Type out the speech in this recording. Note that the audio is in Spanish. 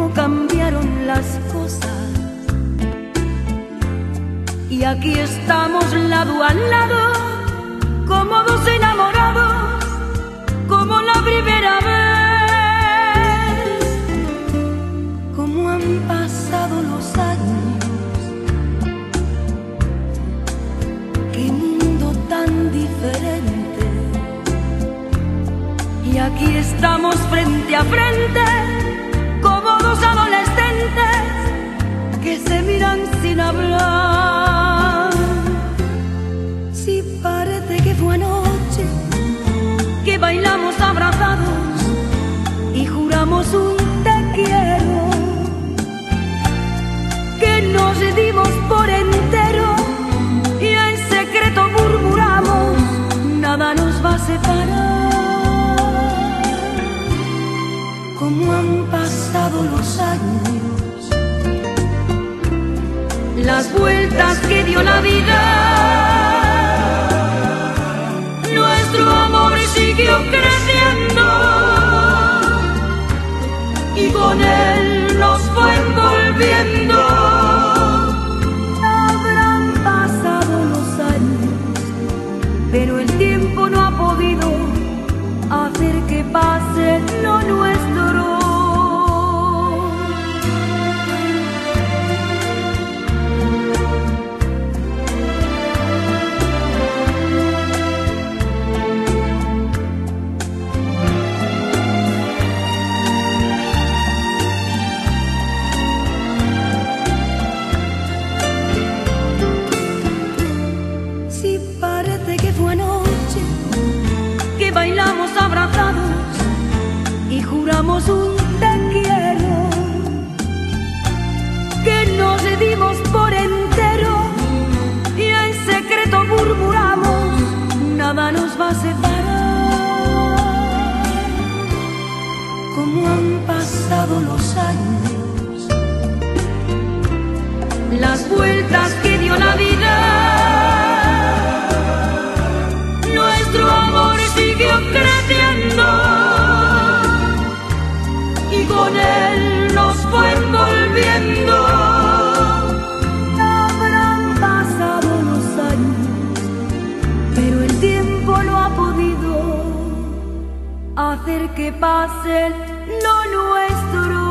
cómo cambiaron las cosas. Y aquí estamos lado a lado, como dos enamorados, como la primera vez. Como han pasado los años, qué mundo tan diferente. Y aquí estamos frente a frente. Sin hablar. Las vueltas que dio la vida, nuestro amor siguió creciendo y con él nos fue envolviendo. Habrán pasado los años, pero el tiempo vueltas que dio la vida. Nuestro amor siguió creciendo y con él nos fue envolviendo. Habrán pasado los años, pero el tiempo no ha podido hacer que pase lo nuestro.